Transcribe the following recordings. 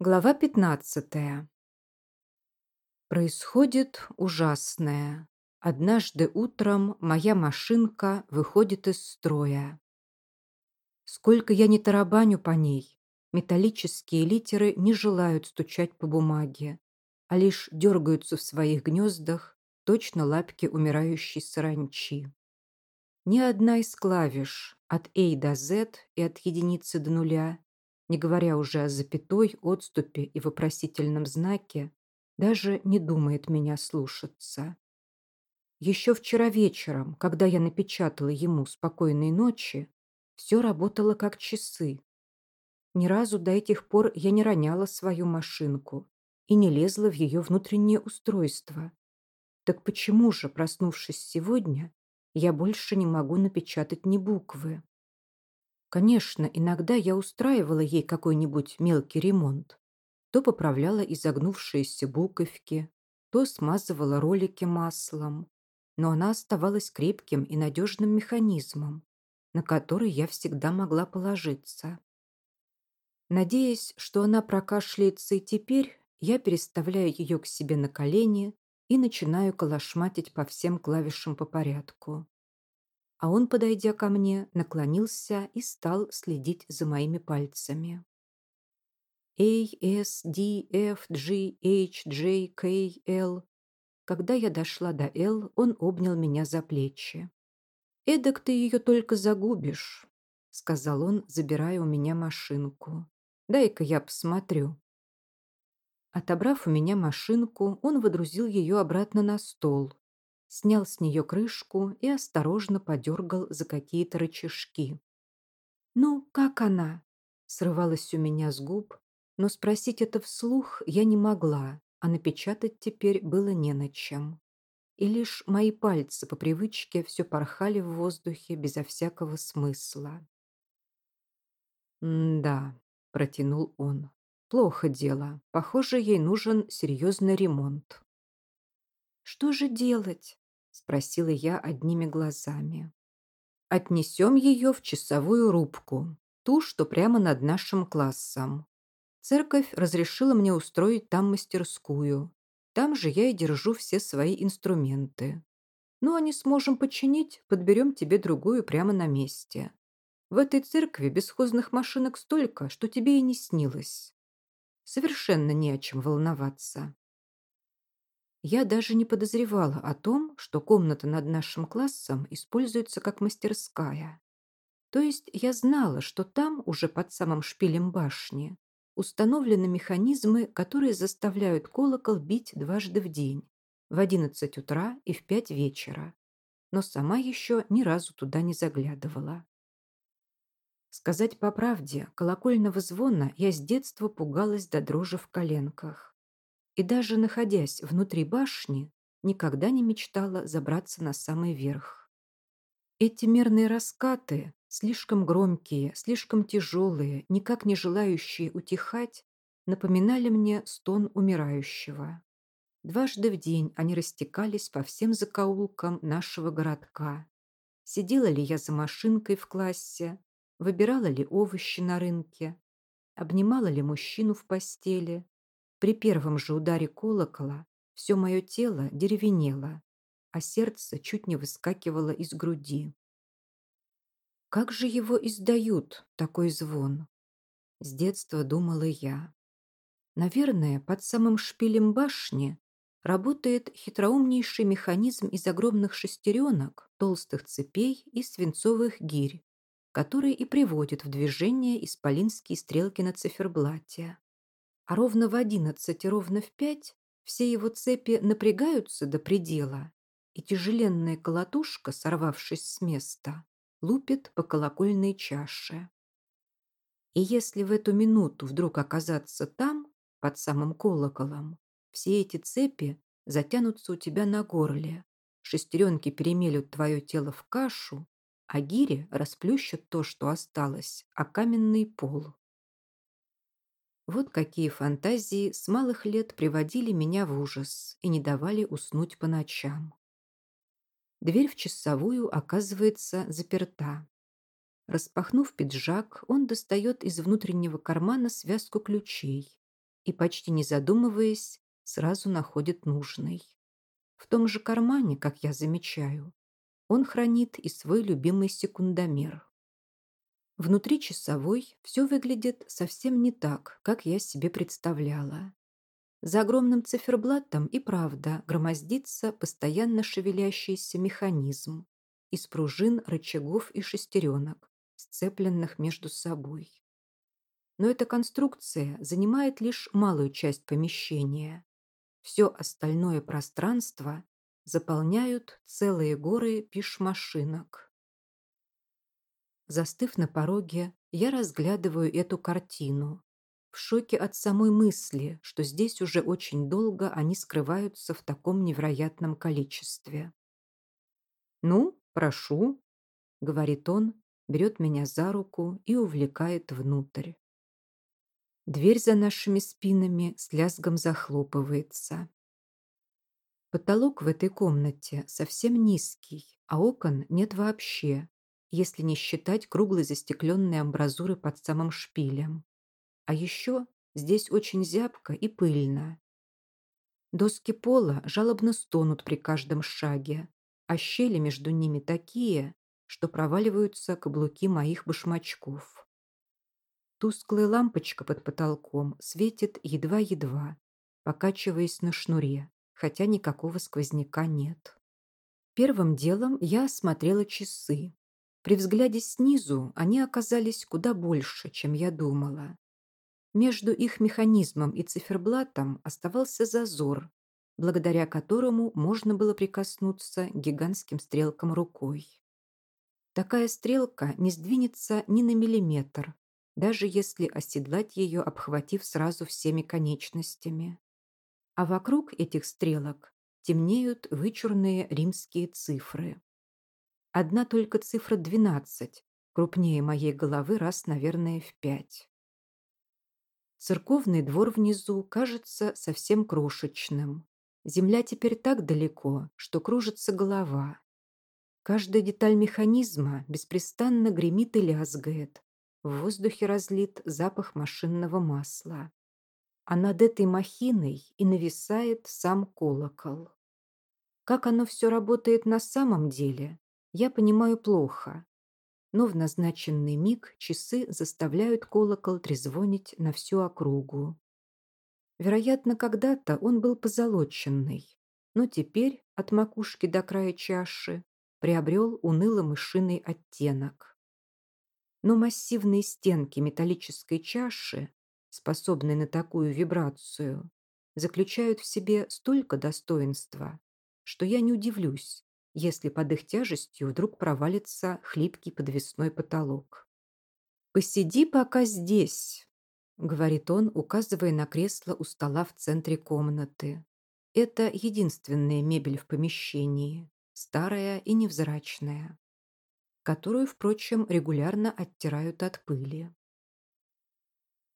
Глава 15. Происходит ужасное. Однажды утром моя машинка выходит из строя. Сколько я не тарабаню по ней, металлические литеры не желают стучать по бумаге, а лишь дергаются в своих гнездах, точно лапки умирающей саранчи. Ни одна из клавиш от A до Z и от единицы до нуля не говоря уже о запятой, отступе и вопросительном знаке, даже не думает меня слушаться. Еще вчера вечером, когда я напечатала ему «Спокойной ночи», все работало как часы. Ни разу до этих пор я не роняла свою машинку и не лезла в ее внутреннее устройство. Так почему же, проснувшись сегодня, я больше не могу напечатать ни буквы? Конечно, иногда я устраивала ей какой-нибудь мелкий ремонт. То поправляла изогнувшиеся буковки, то смазывала ролики маслом. Но она оставалась крепким и надежным механизмом, на который я всегда могла положиться. Надеясь, что она прокашляется и теперь, я переставляю ее к себе на колени и начинаю колошматить по всем клавишам по порядку а он, подойдя ко мне, наклонился и стал следить за моими пальцами. A, S, D, F, G, H, J, K, L. Когда я дошла до L, он обнял меня за плечи. «Эдак ты ее только загубишь», — сказал он, забирая у меня машинку. «Дай-ка я посмотрю». Отобрав у меня машинку, он водрузил ее обратно на стол, снял с нее крышку и осторожно подергал за какие-то рычажки. «Ну, как она?» срывалась у меня с губ, но спросить это вслух я не могла, а напечатать теперь было не на чем. И лишь мои пальцы по привычке все порхали в воздухе безо всякого смысла. «Да», — протянул он, — «плохо дело. Похоже, ей нужен серьезный ремонт». «Что же делать?» Спросила я одними глазами. Отнесем ее в часовую рубку, ту, что прямо над нашим классом. Церковь разрешила мне устроить там мастерскую. Там же я и держу все свои инструменты. Ну, а не сможем починить, подберем тебе другую прямо на месте. В этой церкви бесхозных машинок столько, что тебе и не снилось. Совершенно не о чем волноваться. Я даже не подозревала о том, что комната над нашим классом используется как мастерская. То есть я знала, что там, уже под самым шпилем башни, установлены механизмы, которые заставляют колокол бить дважды в день, в 11 утра и в 5 вечера. Но сама еще ни разу туда не заглядывала. Сказать по правде, колокольного звона я с детства пугалась до дрожи в коленках и даже находясь внутри башни, никогда не мечтала забраться на самый верх. Эти мерные раскаты, слишком громкие, слишком тяжелые, никак не желающие утихать, напоминали мне стон умирающего. Дважды в день они растекались по всем закоулкам нашего городка. Сидела ли я за машинкой в классе, выбирала ли овощи на рынке, обнимала ли мужчину в постели, при первом же ударе колокола все мое тело деревенело, а сердце чуть не выскакивало из груди. Как же его издают, такой звон? С детства думала я. Наверное, под самым шпилем башни работает хитроумнейший механизм из огромных шестеренок, толстых цепей и свинцовых гирь, который и приводит в движение исполинские стрелки на циферблате а ровно в одиннадцать и ровно в пять все его цепи напрягаются до предела, и тяжеленная колотушка, сорвавшись с места, лупит по колокольной чаше. И если в эту минуту вдруг оказаться там, под самым колоколом, все эти цепи затянутся у тебя на горле, шестеренки перемелют твое тело в кашу, а гири расплющат то, что осталось, о каменный пол. Вот какие фантазии с малых лет приводили меня в ужас и не давали уснуть по ночам. Дверь в часовую оказывается заперта. Распахнув пиджак, он достает из внутреннего кармана связку ключей и, почти не задумываясь, сразу находит нужный. В том же кармане, как я замечаю, он хранит и свой любимый секундомер. Внутри часовой все выглядит совсем не так, как я себе представляла. За огромным циферблатом и правда громоздится постоянно шевелящийся механизм из пружин, рычагов и шестеренок, сцепленных между собой. Но эта конструкция занимает лишь малую часть помещения. Все остальное пространство заполняют целые горы пиш-машинок. Застыв на пороге, я разглядываю эту картину. В шоке от самой мысли, что здесь уже очень долго они скрываются в таком невероятном количестве. «Ну, прошу», — говорит он, берет меня за руку и увлекает внутрь. Дверь за нашими спинами с лязгом захлопывается. Потолок в этой комнате совсем низкий, а окон нет вообще, если не считать круглой застекленной амбразуры под самым шпилем. А еще здесь очень зябко и пыльно. Доски пола жалобно стонут при каждом шаге, а щели между ними такие, что проваливаются каблуки моих башмачков. Тусклая лампочка под потолком светит едва-едва, покачиваясь на шнуре, хотя никакого сквозняка нет. Первым делом я осмотрела часы. При взгляде снизу они оказались куда больше, чем я думала. Между их механизмом и циферблатом оставался зазор, благодаря которому можно было прикоснуться гигантским стрелкам рукой. Такая стрелка не сдвинется ни на миллиметр, даже если оседлать ее, обхватив сразу всеми конечностями. А вокруг этих стрелок темнеют вычурные римские цифры. Одна только цифра 12, крупнее моей головы раз, наверное, в пять. Церковный двор внизу кажется совсем крошечным. Земля теперь так далеко, что кружится голова. Каждая деталь механизма беспрестанно гремит и лязгает. В воздухе разлит запах машинного масла. А над этой махиной и нависает сам колокол. Как оно все работает на самом деле, я понимаю плохо, но в назначенный миг часы заставляют колокол трезвонить на всю округу. Вероятно, когда-то он был позолоченный, но теперь от макушки до края чаши приобрел уныло-мышиный оттенок. Но массивные стенки металлической чаши, способные на такую вибрацию, заключают в себе столько достоинства, что я не удивлюсь, если под их тяжестью вдруг провалится хлипкий подвесной потолок. «Посиди пока здесь», — говорит он, указывая на кресло у стола в центре комнаты. Это единственная мебель в помещении, старая и невзрачная, которую, впрочем, регулярно оттирают от пыли.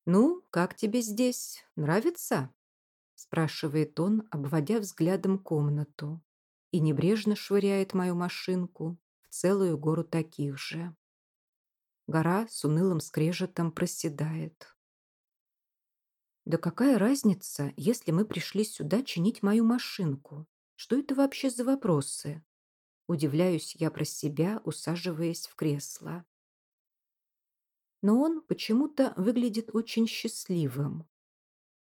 «Ну, как тебе здесь? Нравится?» — спрашивает он, обводя взглядом комнату, и небрежно швыряет мою машинку в целую гору таких же. Гора с унылым скрежетом проседает. Да какая разница, если мы пришли сюда чинить мою машинку? Что это вообще за вопросы? Удивляюсь я про себя, усаживаясь в кресло. Но он почему-то выглядит очень счастливым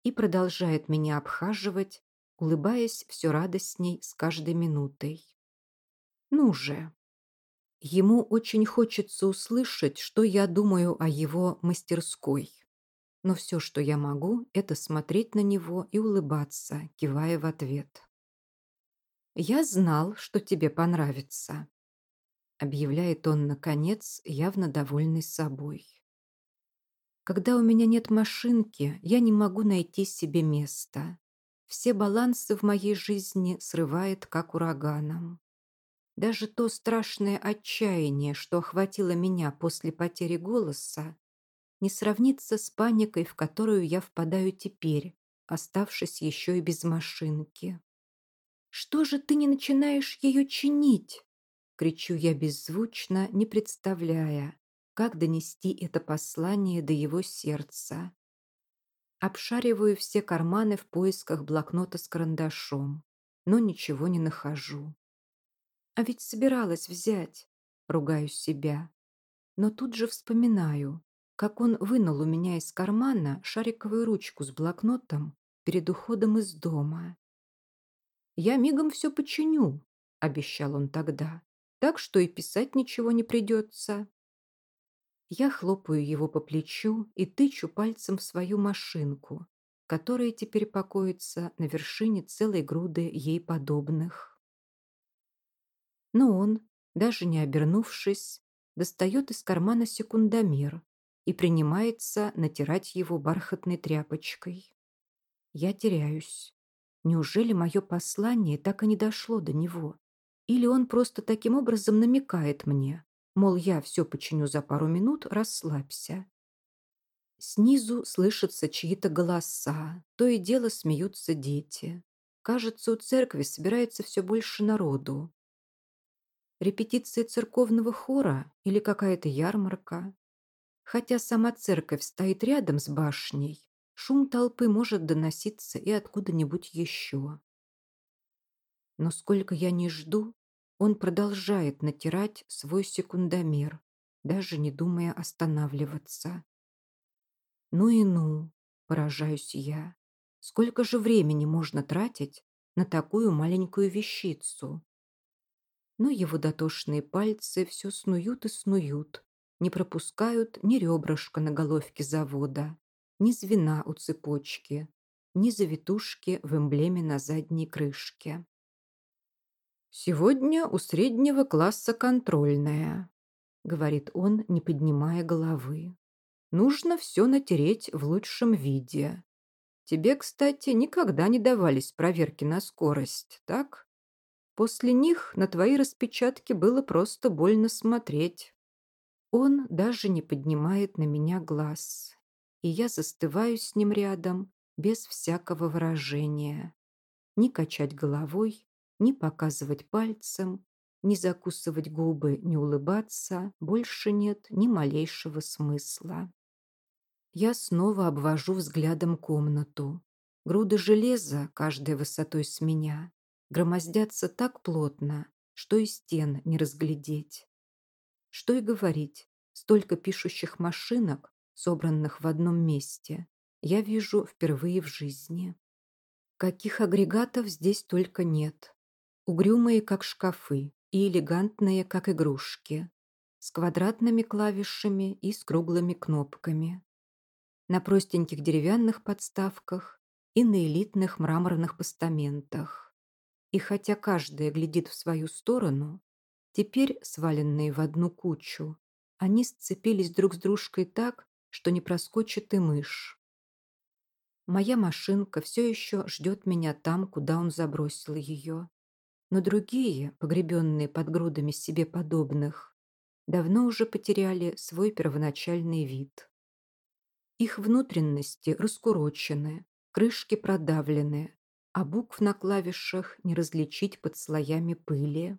и продолжает меня обхаживать, улыбаясь все радостней с каждой минутой. Ну же. Ему очень хочется услышать, что я думаю о его мастерской. Но все, что я могу, это смотреть на него и улыбаться, кивая в ответ. «Я знал, что тебе понравится», — объявляет он, наконец, явно довольный собой. «Когда у меня нет машинки, я не могу найти себе места. Все балансы в моей жизни срывает, как ураганом. Даже то страшное отчаяние, что охватило меня после потери голоса, не сравнится с паникой, в которую я впадаю теперь, оставшись еще и без машинки. «Что же ты не начинаешь ее чинить?» Кричу я беззвучно, не представляя, как донести это послание до его сердца. Обшариваю все карманы в поисках блокнота с карандашом, но ничего не нахожу. А ведь собиралась взять, ругаю себя. Но тут же вспоминаю, как он вынул у меня из кармана шариковую ручку с блокнотом перед уходом из дома. «Я мигом все починю», — обещал он тогда, «так что и писать ничего не придется». Я хлопаю его по плечу и тычу пальцем в свою машинку, которая теперь покоится на вершине целой груды ей подобных. Но он, даже не обернувшись, достает из кармана секундомер и принимается натирать его бархатной тряпочкой. Я теряюсь. Неужели мое послание так и не дошло до него? Или он просто таким образом намекает мне, Мол, я все починю за пару минут, расслабься. Снизу слышатся чьи-то голоса, то и дело смеются дети. Кажется, у церкви собирается все больше народу. Репетиция церковного хора или какая-то ярмарка. Хотя сама церковь стоит рядом с башней, шум толпы может доноситься и откуда-нибудь еще. Но сколько я не жду, он продолжает натирать свой секундомер, даже не думая останавливаться. Ну и ну, поражаюсь я. Сколько же времени можно тратить на такую маленькую вещицу? Но его дотошные пальцы все снуют и снуют, не пропускают ни ребрышка на головке завода, ни звена у цепочки, ни завитушки в эмблеме на задней крышке. «Сегодня у среднего класса контрольная», — говорит он, не поднимая головы. «Нужно все натереть в лучшем виде. Тебе, кстати, никогда не давались проверки на скорость, так? После них на твои распечатки было просто больно смотреть». Он даже не поднимает на меня глаз, и я застываю с ним рядом без всякого выражения. Ни качать головой, ни показывать пальцем, ни закусывать губы, ни улыбаться больше нет ни малейшего смысла. Я снова обвожу взглядом комнату. Груды железа, каждая высотой с меня, громоздятся так плотно, что и стен не разглядеть. Что и говорить, столько пишущих машинок, собранных в одном месте, я вижу впервые в жизни. Каких агрегатов здесь только нет угрюмые, как шкафы, и элегантные, как игрушки, с квадратными клавишами и с круглыми кнопками. На простеньких деревянных подставках и на элитных мраморных постаментах. И хотя каждая глядит в свою сторону, теперь, сваленные в одну кучу, они сцепились друг с дружкой так, что не проскочит и мышь. Моя машинка все еще ждет меня там, куда он забросил ее но другие, погребенные под грудами себе подобных, давно уже потеряли свой первоначальный вид. Их внутренности раскурочены, крышки продавлены, а букв на клавишах не различить под слоями пыли.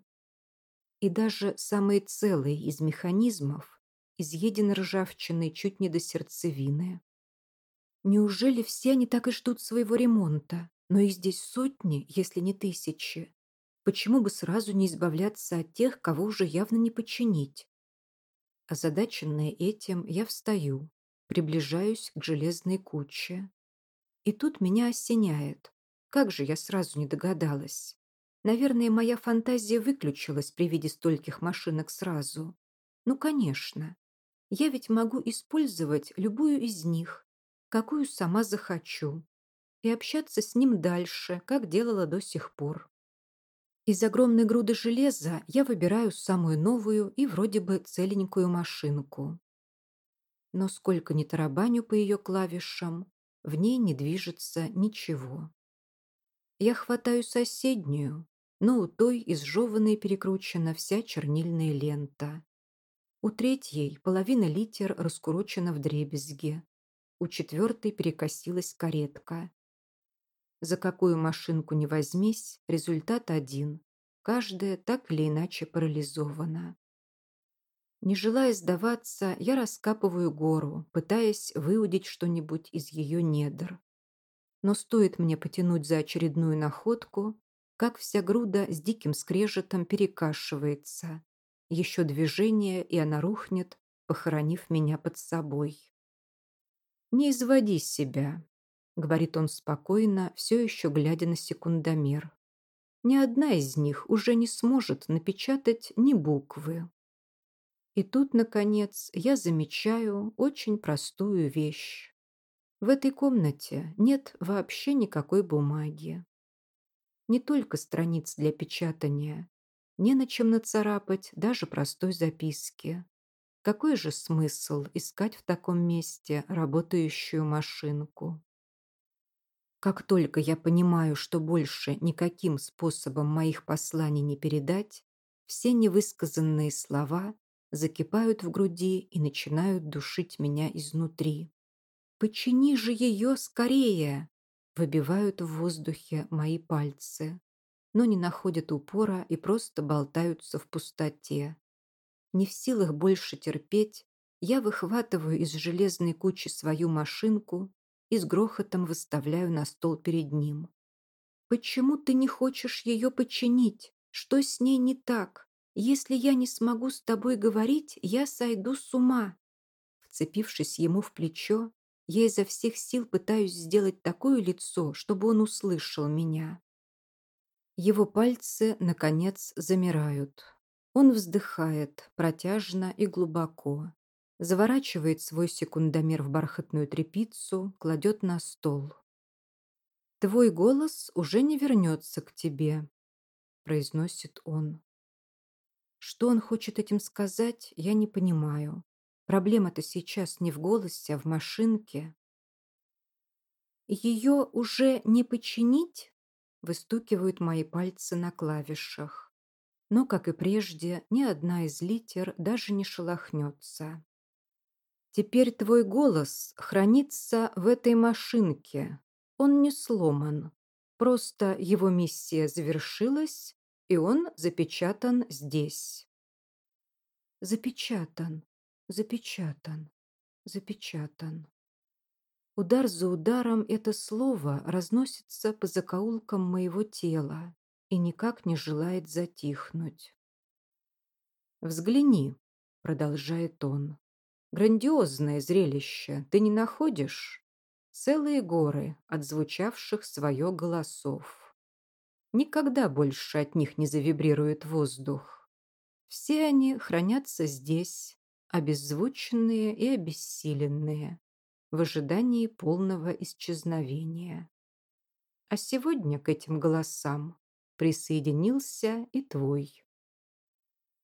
И даже самые целые из механизмов изъедены ржавчиной чуть не до сердцевины. Неужели все они так и ждут своего ремонта? Но и здесь сотни, если не тысячи. Почему бы сразу не избавляться от тех, кого уже явно не починить? Озадаченная этим, я встаю, приближаюсь к железной куче. И тут меня осеняет. Как же я сразу не догадалась? Наверное, моя фантазия выключилась при виде стольких машинок сразу. Ну, конечно. Я ведь могу использовать любую из них, какую сама захочу, и общаться с ним дальше, как делала до сих пор. Из огромной груды железа я выбираю самую новую и вроде бы целенькую машинку. Но сколько ни тарабаню по ее клавишам, в ней не движется ничего. Я хватаю соседнюю, но у той изжевана и перекручена вся чернильная лента. У третьей половина литер раскурочена в дребезге. У четвертой перекосилась каретка. За какую машинку не возьмись, результат один. Каждая так или иначе парализована. Не желая сдаваться, я раскапываю гору, пытаясь выудить что-нибудь из ее недр. Но стоит мне потянуть за очередную находку, как вся груда с диким скрежетом перекашивается. Еще движение, и она рухнет, похоронив меня под собой. «Не изводи себя», — говорит он спокойно, все еще глядя на секундомер. «Ни одна из них уже не сможет напечатать ни буквы». И тут, наконец, я замечаю очень простую вещь. В этой комнате нет вообще никакой бумаги. Не только страниц для печатания, не на чем нацарапать даже простой записки. Какой же смысл искать в таком месте работающую машинку? Как только я понимаю, что больше никаким способом моих посланий не передать, все невысказанные слова закипают в груди и начинают душить меня изнутри. «Почини же ее скорее!» Выбивают в воздухе мои пальцы, но не находят упора и просто болтаются в пустоте. Не в силах больше терпеть, я выхватываю из железной кучи свою машинку и с грохотом выставляю на стол перед ним. «Почему ты не хочешь ее починить? Что с ней не так? Если я не смогу с тобой говорить, я сойду с ума». Вцепившись ему в плечо, я изо всех сил пытаюсь сделать такое лицо, чтобы он услышал меня. Его пальцы, наконец, замирают. Он вздыхает протяжно и глубоко, заворачивает свой секундомер в бархатную тряпицу, кладет на стол. «Твой голос уже не вернется к тебе», — произносит он. Что он хочет этим сказать, я не понимаю. Проблема-то сейчас не в голосе, а в машинке. Ее уже не починить? Выстукивают мои пальцы на клавишах но, как и прежде, ни одна из литер даже не шелохнется. Теперь твой голос хранится в этой машинке. Он не сломан. Просто его миссия завершилась, и он запечатан здесь. Запечатан, запечатан, запечатан. Удар за ударом это слово разносится по закоулкам моего тела, и никак не желает затихнуть. «Взгляни», — продолжает он. «Грандиозное зрелище, ты не находишь? Целые горы, отзвучавших свое голосов. Никогда больше от них не завибрирует воздух. Все они хранятся здесь, обеззвученные и обессиленные, в ожидании полного исчезновения. А сегодня к этим голосам присоединился и твой.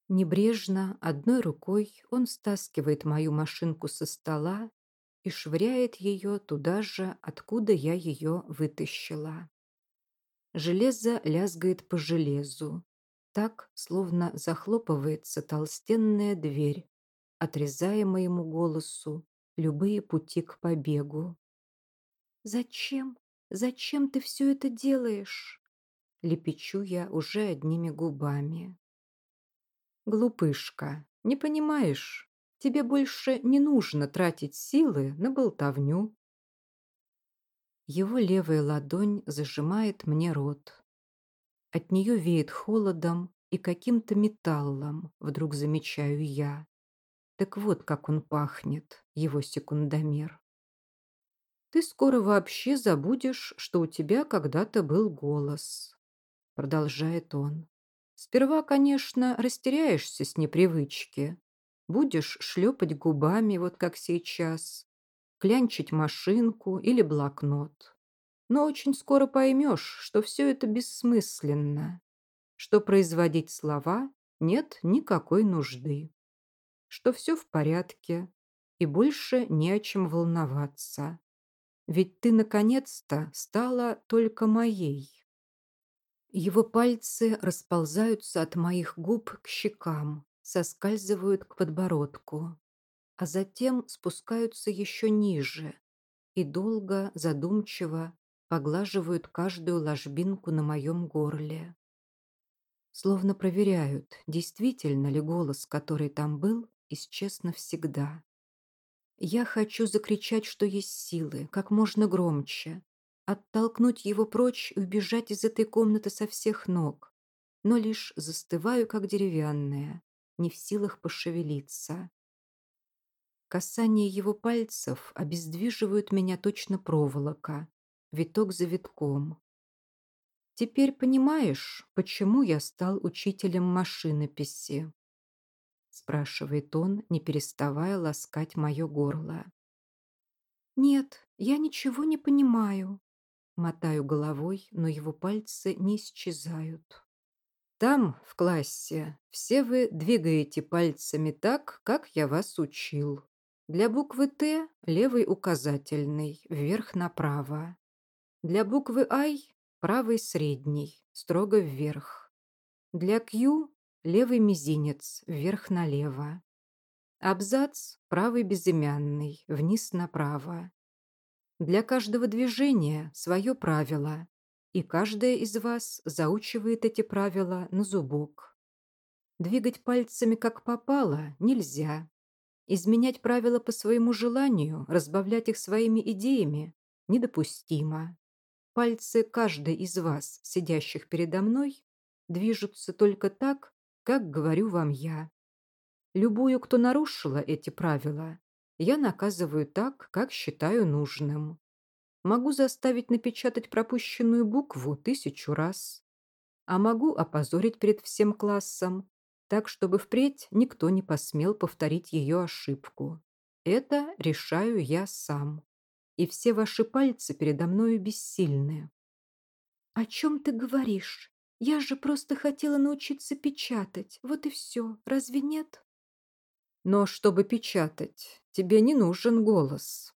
Небрежно, одной рукой он стаскивает мою машинку со стола и швыряет ее туда же, откуда я ее вытащила. Железо лязгает по железу, так, словно захлопывается толстенная дверь, отрезая моему голосу любые пути к побегу. «Зачем? Зачем ты все это делаешь?» лепечу я уже одними губами. Глупышка, не понимаешь, тебе больше не нужно тратить силы на болтовню. Его левая ладонь зажимает мне рот. От нее веет холодом и каким-то металлом, вдруг замечаю я. Так вот, как он пахнет, его секундомер. Ты скоро вообще забудешь, что у тебя когда-то был голос продолжает он. Сперва, конечно, растеряешься с непривычки. Будешь шлепать губами, вот как сейчас, клянчить машинку или блокнот. Но очень скоро поймешь, что все это бессмысленно, что производить слова нет никакой нужды, что все в порядке и больше не о чем волноваться. Ведь ты наконец-то стала только моей. Его пальцы расползаются от моих губ к щекам, соскальзывают к подбородку, а затем спускаются еще ниже и долго, задумчиво поглаживают каждую ложбинку на моем горле. Словно проверяют, действительно ли голос, который там был, исчез навсегда. Я хочу закричать, что есть силы, как можно громче, оттолкнуть его прочь и убежать из этой комнаты со всех ног, но лишь застываю, как деревянная, не в силах пошевелиться. Касание его пальцев обездвиживают меня точно проволока, виток за витком. Теперь понимаешь, почему я стал учителем машинописи? Спрашивает он, не переставая ласкать мое горло. Нет, я ничего не понимаю. Мотаю головой, но его пальцы не исчезают. Там, в классе, все вы двигаете пальцами так, как я вас учил. Для буквы «Т» левый указательный, вверх направо. Для буквы «Ай» правый средний, строго вверх. Для «Q» левый мизинец, вверх налево. Абзац правый безымянный, вниз направо. Для каждого движения свое правило, и каждая из вас заучивает эти правила на зубок. Двигать пальцами как попало нельзя, Изменять правила по своему желанию, разбавлять их своими идеями недопустимо. Пальцы каждой из вас, сидящих передо мной, движутся только так, как говорю вам я. Любую, кто нарушила эти правила, я наказываю так, как считаю нужным. Могу заставить напечатать пропущенную букву тысячу раз. А могу опозорить перед всем классом, так, чтобы впредь никто не посмел повторить ее ошибку. Это решаю я сам. И все ваши пальцы передо мною бессильны. «О чем ты говоришь? Я же просто хотела научиться печатать. Вот и все. Разве нет?» «Но чтобы печатать, тебе не нужен голос».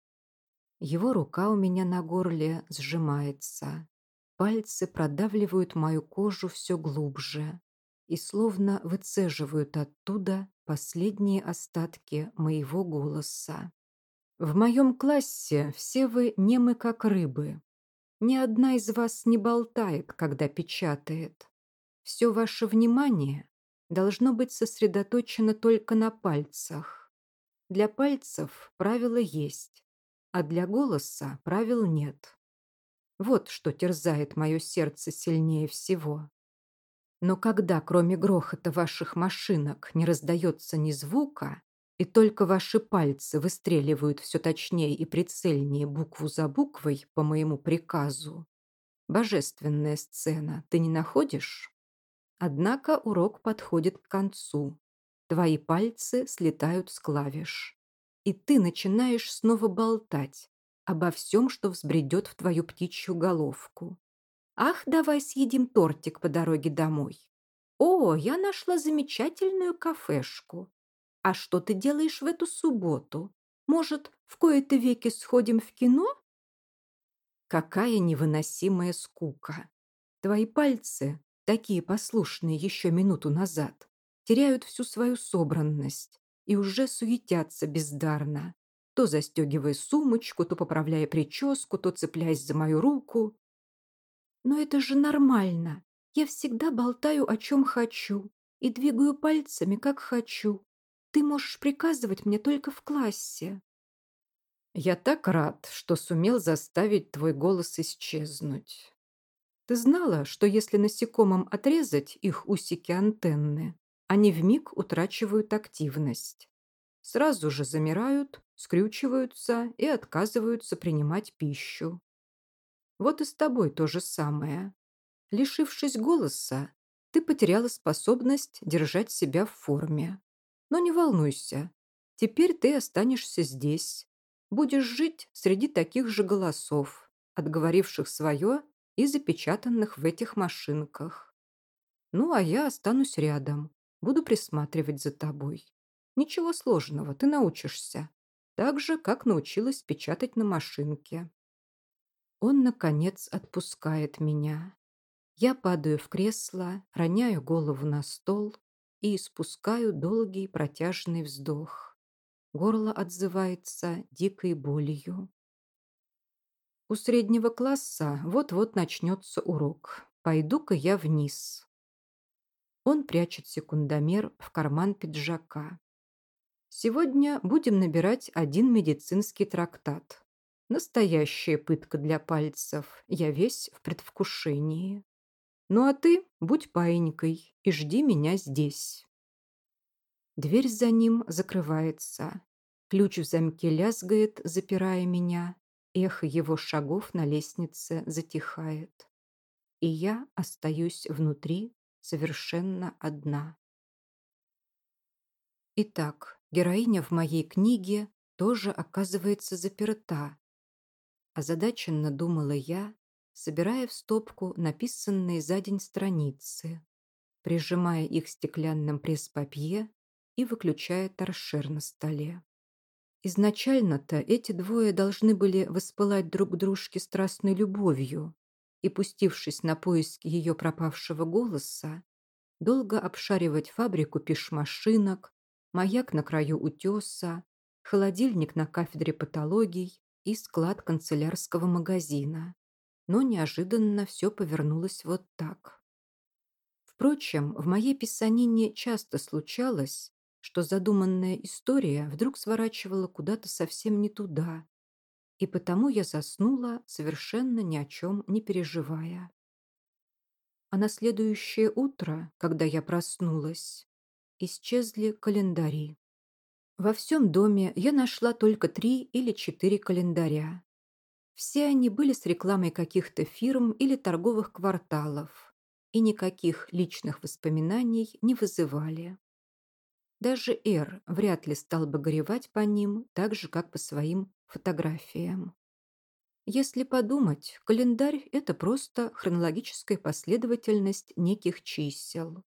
Его рука у меня на горле сжимается. Пальцы продавливают мою кожу все глубже и словно выцеживают оттуда последние остатки моего голоса. В моем классе все вы немы как рыбы. Ни одна из вас не болтает, когда печатает. Все ваше внимание должно быть сосредоточено только на пальцах. Для пальцев правила есть, а для голоса правил нет. Вот что терзает мое сердце сильнее всего. Но когда, кроме грохота ваших машинок, не раздается ни звука, и только ваши пальцы выстреливают все точнее и прицельнее букву за буквой по моему приказу, божественная сцена, ты не находишь? Однако урок подходит к концу. Твои пальцы слетают с клавиш. И ты начинаешь снова болтать обо всем, что взбредет в твою птичью головку. Ах, давай съедим тортик по дороге домой. О, я нашла замечательную кафешку. А что ты делаешь в эту субботу? Может, в кои-то веки сходим в кино? Какая невыносимая скука. Твои пальцы, такие послушные еще минуту назад, теряют всю свою собранность и уже суетятся бездарно, то застегивая сумочку, то поправляя прическу, то цепляясь за мою руку. Но это же нормально. Я всегда болтаю, о чем хочу, и двигаю пальцами, как хочу. Ты можешь приказывать мне только в классе. Я так рад, что сумел заставить твой голос исчезнуть. Ты знала, что если насекомым отрезать их усики-антенны, они вмиг утрачивают активность. Сразу же замирают, скрючиваются и отказываются принимать пищу. Вот и с тобой то же самое. Лишившись голоса, ты потеряла способность держать себя в форме. Но не волнуйся, теперь ты останешься здесь. Будешь жить среди таких же голосов, отговоривших свое и запечатанных в этих машинках. Ну, а я останусь рядом, буду присматривать за тобой. Ничего сложного, ты научишься. Так же, как научилась печатать на машинке. Он, наконец, отпускает меня. Я падаю в кресло, роняю голову на стол и испускаю долгий протяжный вздох. Горло отзывается дикой болью. У среднего класса вот-вот начнется урок. Пойду-ка я вниз. Он прячет секундомер в карман пиджака. Сегодня будем набирать один медицинский трактат. Настоящая пытка для пальцев. Я весь в предвкушении. Ну а ты будь паинькой и жди меня здесь. Дверь за ним закрывается. Ключ в замке лязгает, запирая меня. Эхо его шагов на лестнице затихает. И я остаюсь внутри совершенно одна. Итак, героиня в моей книге тоже оказывается заперта. Озадаченно думала я, собирая в стопку написанные за день страницы, прижимая их стеклянным пресс-папье и выключая торшер на столе. Изначально-то эти двое должны были воспылать друг к дружке страстной любовью и, пустившись на поиски ее пропавшего голоса, долго обшаривать фабрику пешмашинок, маяк на краю утеса, холодильник на кафедре патологий и склад канцелярского магазина. Но неожиданно все повернулось вот так. Впрочем, в моей писанине часто случалось, что задуманная история вдруг сворачивала куда-то совсем не туда, и потому я заснула, совершенно ни о чем не переживая. А на следующее утро, когда я проснулась, исчезли календари. Во всем доме я нашла только три или четыре календаря. Все они были с рекламой каких-то фирм или торговых кварталов и никаких личных воспоминаний не вызывали. Даже Эр вряд ли стал бы горевать по ним так же, как по своим фотографиям. Если подумать, календарь – это просто хронологическая последовательность неких чисел.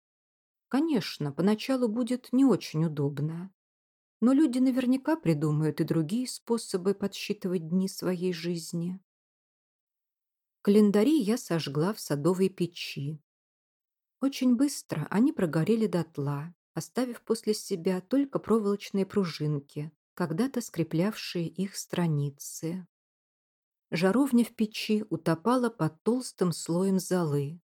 Конечно, поначалу будет не очень удобно. Но люди наверняка придумают и другие способы подсчитывать дни своей жизни. Календари я сожгла в садовой печи. Очень быстро они прогорели дотла, оставив после себя только проволочные пружинки, когда-то скреплявшие их страницы. Жаровня в печи утопала под толстым слоем золы.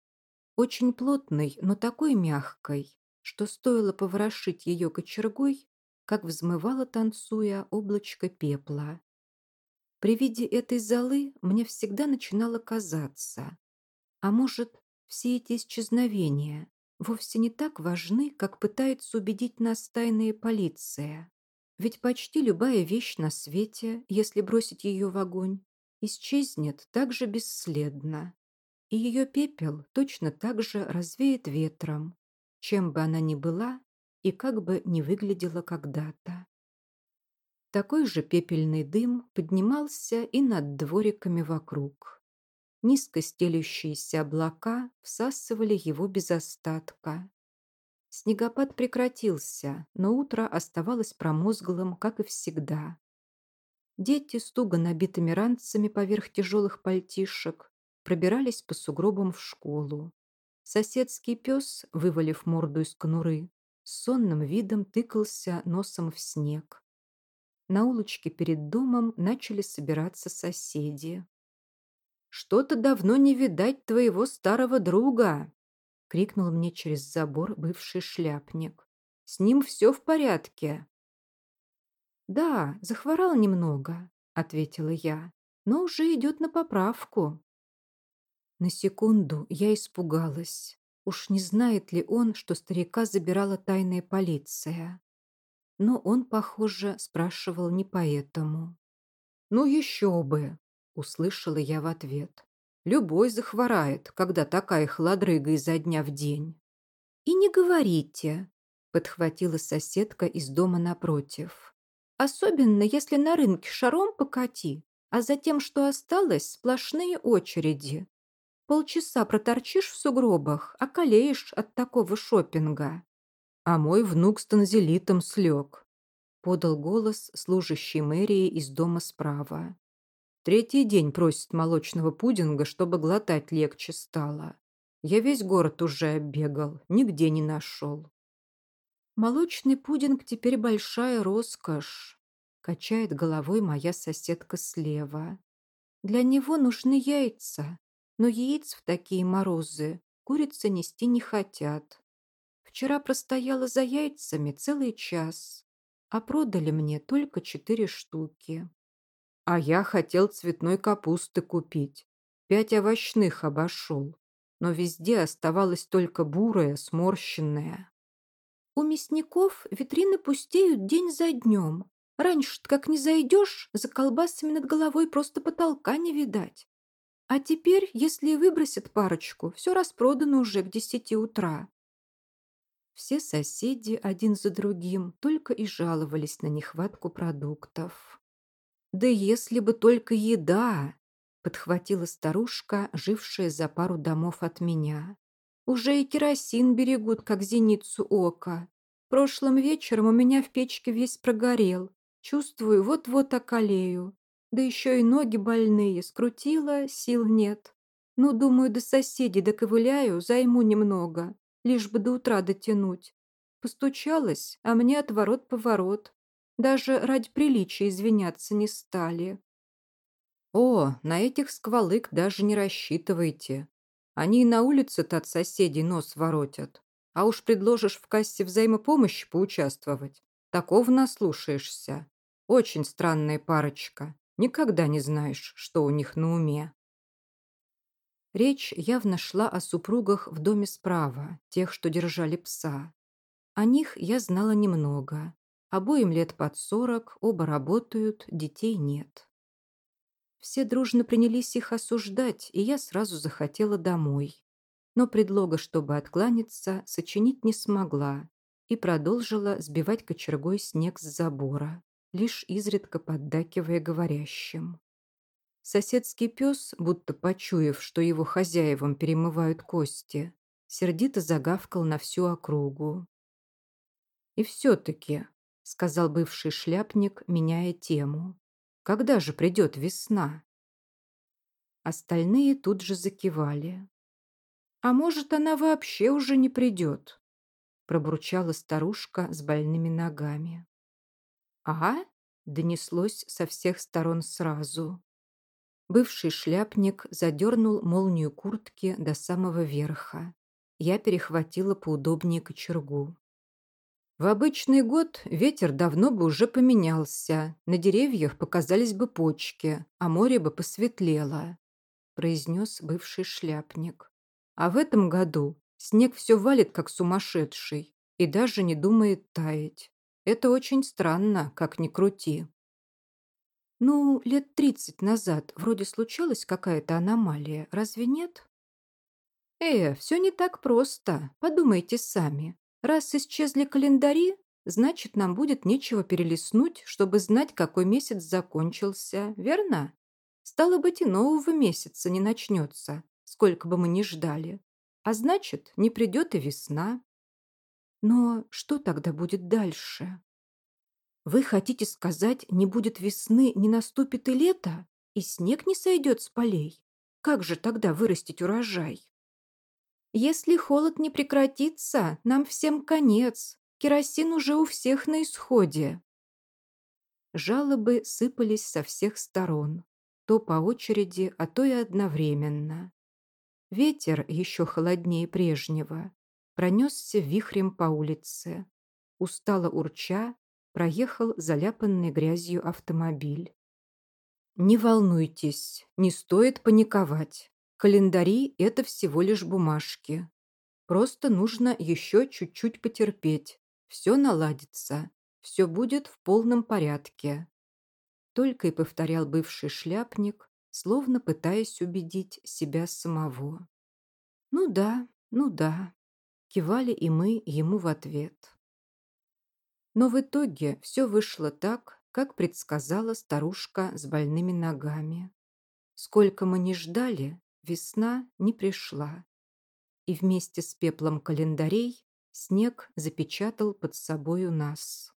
Очень плотной, но такой мягкой, что стоило поворошить ее кочергой, как взмывало, танцуя, облачко пепла. При виде этой золы мне всегда начинало казаться, а может, все эти исчезновения вовсе не так важны, как пытается убедить нас тайная полиция. Ведь почти любая вещь на свете, если бросить ее в огонь, исчезнет так же бесследно. И ее пепел точно так же развеет ветром, чем бы она ни была и как бы ни выглядела когда-то. Такой же пепельный дым поднимался и над двориками вокруг. Низко стелющиеся облака всасывали его без остатка. Снегопад прекратился, но утро оставалось промозглым, как и всегда. Дети с туго набитыми ранцами поверх тяжелых пальтишек пробирались по сугробам в школу. Соседский пес, вывалив морду из конуры, с сонным видом тыкался носом в снег. На улочке перед домом начали собираться соседи. «Что-то давно не видать твоего старого друга!» — крикнул мне через забор бывший шляпник. «С ним все в порядке?» «Да, захворал немного», — ответила я, «но уже идет на поправку». На секунду я испугалась. Уж не знает ли он, что старика забирала тайная полиция? Но он, похоже, спрашивал не поэтому. «Ну еще бы!» — услышала я в ответ. «Любой захворает, когда такая хладрыга изо дня в день». «И не говорите!» — подхватила соседка из дома напротив. «Особенно, если на рынке шаром покати, а затем, что осталось, сплошные очереди. Полчаса проторчишь в сугробах, околеешь от такого шопинга. А мой внук с танзелитом слег. Подал голос служащий мэрии из дома справа. Третий день просит молочного пудинга, чтобы глотать легче стало. Я весь город уже оббегал, нигде не нашел. Молочный пудинг теперь большая роскошь, качает головой моя соседка слева. Для него нужны яйца, но яиц в такие морозы курицы нести не хотят. Вчера простояла за яйцами целый час. а продали мне только четыре штуки. А я хотел цветной капусты купить. Пять овощных обошел, но везде оставалась только бурая, сморщенная. У мясников витрины пустеют день за днем. Раньше, как не зайдешь, за колбасами над головой просто потолка не видать. А теперь, если и выбросят парочку, все распродано уже к десяти утра. Все соседи один за другим только и жаловались на нехватку продуктов. «Да если бы только еда!» — подхватила старушка, жившая за пару домов от меня. «Уже и керосин берегут, как зеницу ока. Прошлым вечером у меня в печке весь прогорел. Чувствую, вот-вот околею. Да еще и ноги больные, скрутила, сил нет. Ну, думаю, до соседей доковыляю, займу немного, лишь бы до утра дотянуть. Постучалась, а мне отворот-поворот. Даже ради приличия извиняться не стали. О, на этих сквалык даже не рассчитывайте. Они и на улице-то от соседей нос воротят. А уж предложишь в кассе взаимопомощи поучаствовать. Такого наслушаешься. Очень странная парочка. Никогда не знаешь, что у них на уме. Речь явно шла о супругах в доме справа, тех, что держали пса. О них я знала немного. Обоим лет под сорок, оба работают, детей нет. Все дружно принялись их осуждать, и я сразу захотела домой. Но предлога, чтобы откланяться, сочинить не смогла и продолжила сбивать кочергой снег с забора лишь изредка поддакивая говорящим. Соседский пес, будто почуяв, что его хозяевам перемывают кости, сердито загавкал на всю округу. «И все-таки», — сказал бывший шляпник, меняя тему, — «когда же придет весна?» Остальные тут же закивали. «А может, она вообще уже не придет?» пробурчала старушка с больными ногами. «Ага», — донеслось со всех сторон сразу. Бывший шляпник задернул молнию куртки до самого верха. Я перехватила поудобнее кочергу. В обычный год ветер давно бы уже поменялся, на деревьях показались бы почки, а море бы посветлело, произнес бывший шляпник. А в этом году снег все валит, как сумасшедший, и даже не думает таять. Это очень странно, как ни крути. Ну, лет тридцать назад вроде случалась какая-то аномалия, разве нет? Э, все не так просто, подумайте сами. Раз исчезли календари, значит, нам будет нечего перелистнуть, чтобы знать, какой месяц закончился, верно? Стало быть, и нового месяца не начнется, сколько бы мы ни ждали. А значит, не придет и весна. Но что тогда будет дальше? Вы хотите сказать, не будет весны, не наступит и лето, и снег не сойдет с полей? Как же тогда вырастить урожай? Если холод не прекратится, нам всем конец. Керосин уже у всех на исходе. Жалобы сыпались со всех сторон, то по очереди, а то и одновременно. Ветер, еще холоднее прежнего, пронесся вихрем по улице. Устало урча, проехал заляпанный грязью автомобиль. Не волнуйтесь, не стоит паниковать. Календари – это всего лишь бумажки. Просто нужно еще чуть-чуть потерпеть. Все наладится. Все будет в полном порядке. Только и повторял бывший шляпник, словно пытаясь убедить себя самого. Ну да, ну да. Кивали и мы ему в ответ. Но в итоге все вышло так, как предсказала старушка с больными ногами. Сколько мы ни ждали, весна не пришла. И вместе с пеплом календарей снег запечатал под собою нас.